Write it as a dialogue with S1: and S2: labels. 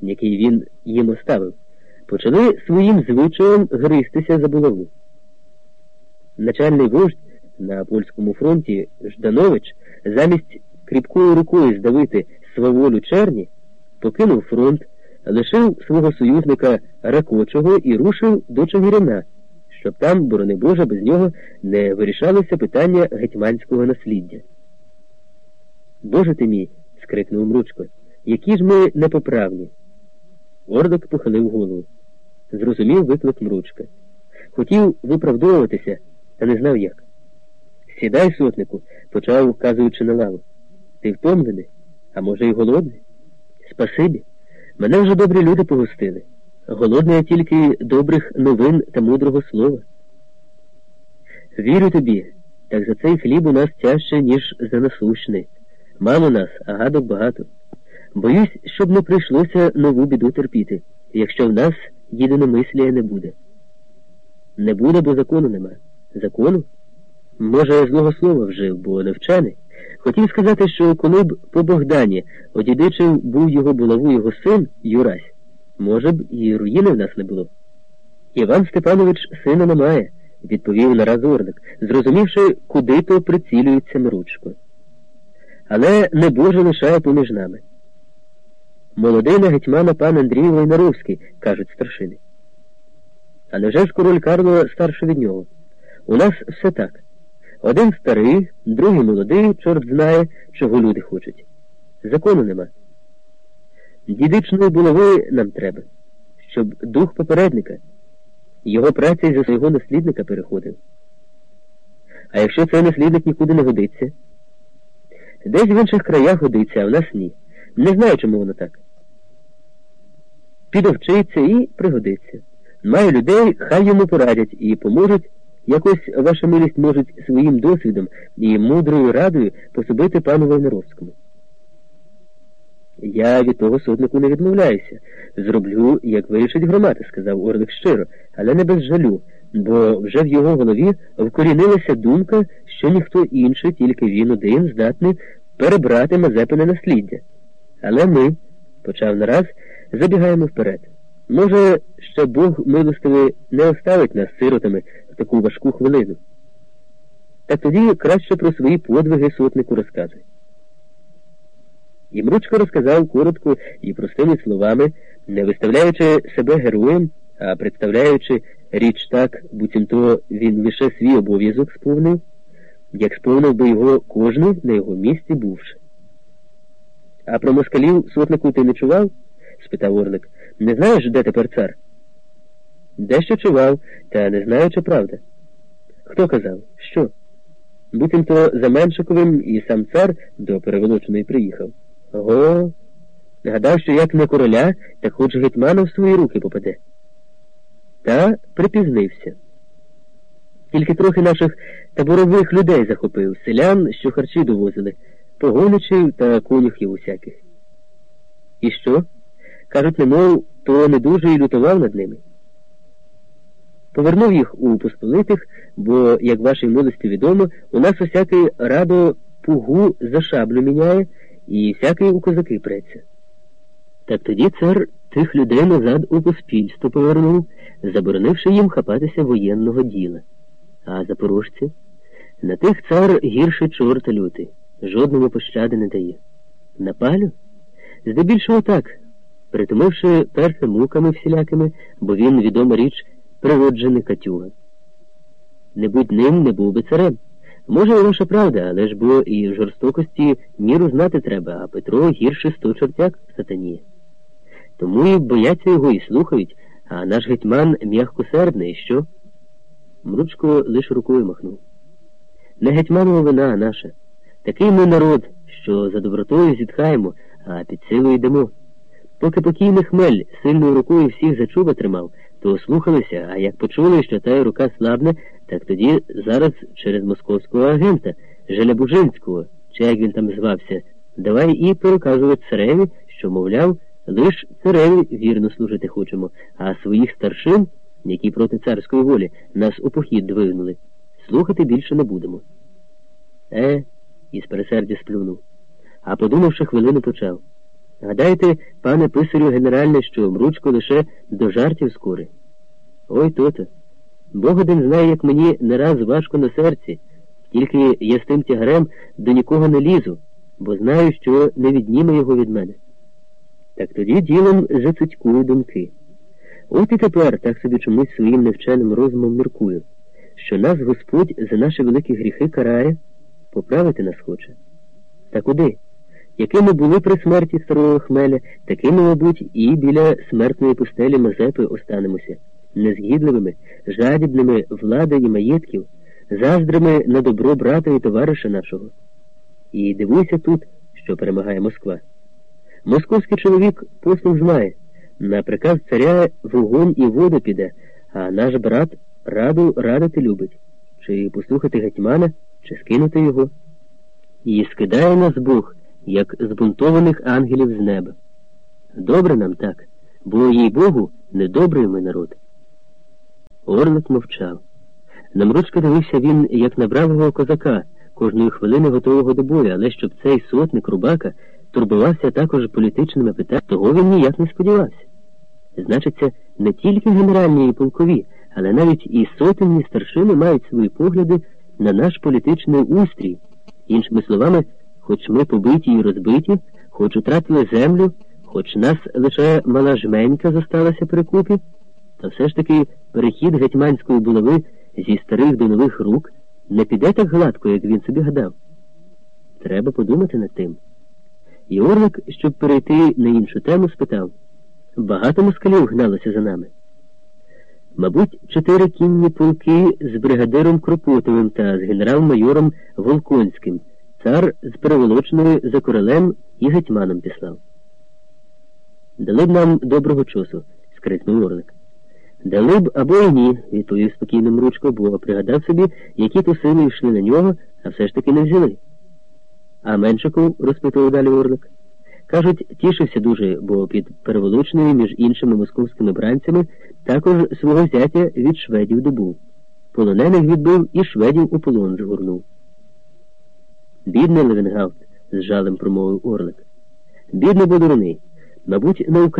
S1: який він їм оставив, почали своїм звичаєм гристися за булаву. Начальний вождь на польському фронті Жданович замість кріпкою рукою здавити сваволю черні, покинув фронт, лишив свого союзника Ракочого і рушив до Чигирина, щоб там, борони Боже, без нього не вирішалося питання гетьманського насліддя. Боже ти мій, скрикнув Мручко, які ж ми непоправні. Ордок похилив голову. Зрозумів виклик Мручка. Хотів виправдовуватися, та не знав як. Сідай, сотнику, почав, вказуючи на лаву. Ти втомлений, а може, й голодний? Спасибі. Мене вже добрі люди погостили. Голодний я тільки добрих новин та мудрого слова. Вірю тобі, так за цей хліб у нас тяжче, ніж за насущний. Мало нас, а гадок багато. Боюсь, щоб не прийшлося нову біду терпіти, якщо в нас єдиномислія не буде. Не буде, бо закону нема. Закону? Може, злого слова вжив, бо навчаний. Хотів сказати, що коли б по Богдані одідичив був його булаву його син Юрась, може б, і руїни в нас не було. Іван Степанович сина немає, відповів нараз Орник, зрозумівши, куди то прицілюється Мручко. Але не Боже лишає поміж нами. Молодий на гетьмана пан Андрій Войнаровський, кажуть старшини. А невже ж король Карло старший від нього? У нас все так. Один старий, другий молодий, чорт знає, чого люди хочуть. Закону нема. Дідичної булави нам треба, щоб дух попередника, його праця за свого наслідника переходив. А якщо цей наслідник нікуди не годиться, десь в інших краях годиться, а в нас ні. Не знаю, чому воно так. Підовчиться і пригодиться. Маю людей, хай йому порадять і поможуть. Якось ваша милість можуть своїм досвідом і мудрою радою пособити пану Войнаровському. Я від того сотнику не відмовляюся. Зроблю, як вирішить громада, сказав Орлик щиро, але не без жалю, бо вже в його голові вкорінилася думка, що ніхто інший, тільки він один, здатний перебрати Мазепине насліддя. Але ми, почав нараз, забігаємо вперед. Може, ще Бог милостивий не оставить нас сиротами в таку важку хвилину. Та тоді краще про свої подвиги сотнику розказуй. І Мручко розказав коротко і простими словами, не виставляючи себе героєм, а представляючи річ так, буцімто він лише свій обов'язок сповнив, як сповнив би його кожний на його місці бувши. А про москалів сотнику ти не чував? Спитав Орлик. Не знаєш, де тепер цар? Дещо чував, та не знаю, чи правда. Хто казав? Що? Буцімто за Меншиковим і сам цар до переволоченої приїхав. Ого. Гадав, що як не короля, так хоч гетьмана в свої руки попаде. Та припізнився. Тільки трохи наших таборових людей захопив, селян, що харчі довозили, погоничів та конюхів усяких. І що? Кажуть, немов, то не дуже і лютував над ними. Повернув їх у посполитих, бо, як вашій милості відомо, у нас усякий радо пугу за шаблю міняє і всякий у козаки преться. Так тоді цар тих людей назад у поспільство повернув, заборонивши їм хапатися воєнного діла. А запорожці? На тих цар гірше чорта лютий, жодному пощади не дає. Напалю? Здебільшого так, притомивши перше муками всілякими, бо він, відома річ, природжений Катюга. Не будь ним, не був би царем. Може, і ваша правда, але ж бо і в жорстокості міру знати треба, а Петро гірше сто чортяк сатаніє. Тому і бояться його і слухають, а наш гетьман м'ягкосердний, що? Мручко лише рукою махнув. Не гетьманова вина, наша. Такий ми народ, що за добротою зітхаємо, а під силою йдемо. Поки покійний хмель сильною рукою всіх за чуба тримав, то слухалися, а як почули, що та рука слабне, так тоді зараз через московського агента, Желябужинського, чи як він там звався, давай і переказувати цареві, що, мовляв, лиш цареві вірно служити хочемо, а своїх старшин, які проти царської волі, нас у похід двигнули, слухати більше не будемо. Е, із пересердя сплюнув. А подумавши хвилину почав. Гадаєте, пане писарю генеральне, що мручко лише до жартів скори? Ой то-то. Бог один знає, як мені не раз важко на серці, тільки я з тим тягарем до нікого не лізу, бо знаю, що не відніме його від мене. Так тоді ділом зацитькую думки. От і тепер так собі чомусь своїм невченим розумом міркую, що нас Господь за наші великі гріхи карає, поправити нас хоче. Та куди? Якими були при смерті старого хмеля, такими, мабуть, і біля смертної пустелі Мазепи останемося, незгідливими, жадібними влади і маєтків, заздрими на добро брата і товариша нашого. І дивуйся тут, що перемагає Москва. Московський чоловік послуг знає, на приказ царя вогонь і воду піде, а наш брат раду радити любить, чи послухати гетьмана, чи скинути його. І скидає нас Бог як збунтованих ангелів з неба. Добре нам так, бо, їй Богу, недобрий ми народ. Орлик мовчав. Намручка дивився він, як на бравого козака, кожної хвилини готового до бою, але щоб цей сотник рубака турбувався також політичними питаннями, того він ніяк не сподівався. Значиться, не тільки генеральні і полкові, але навіть і сотенні старшини мають свої погляди на наш політичний устрій, іншими словами, хоч ми побиті і розбиті, хоч утратили землю, хоч нас лише мала жменька зосталася при купі, та все ж таки перехід гетьманської булави зі старих до нових рук не піде так гладко, як він собі гадав. Треба подумати над тим. І Орлик, щоб перейти на іншу тему, спитав багато москалів гналося за нами. Мабуть, чотири кінні полки з бригадиром Кропотовим та з генерал-майором Волконським. Цар з переволоченою за королем і гетьманом післав. Дали б нам доброго часу, скрикнув Орлик. Дали б або й ні, відповів спокійно Мручко, бо пригадав собі, які то сили йшли на нього, а все ж таки не взяли. А Меншиков, розпитував далі Орлик. Кажуть, тішився дуже, бо під Переволочною між іншими московськими бранцями також свого зятя від шведів добув. Полонених відбив і шведів у полон згорнув. Бідний Левенгаут, з жалем промовив Орлик. Бідний Бодуриний. Мабуть, на Україні.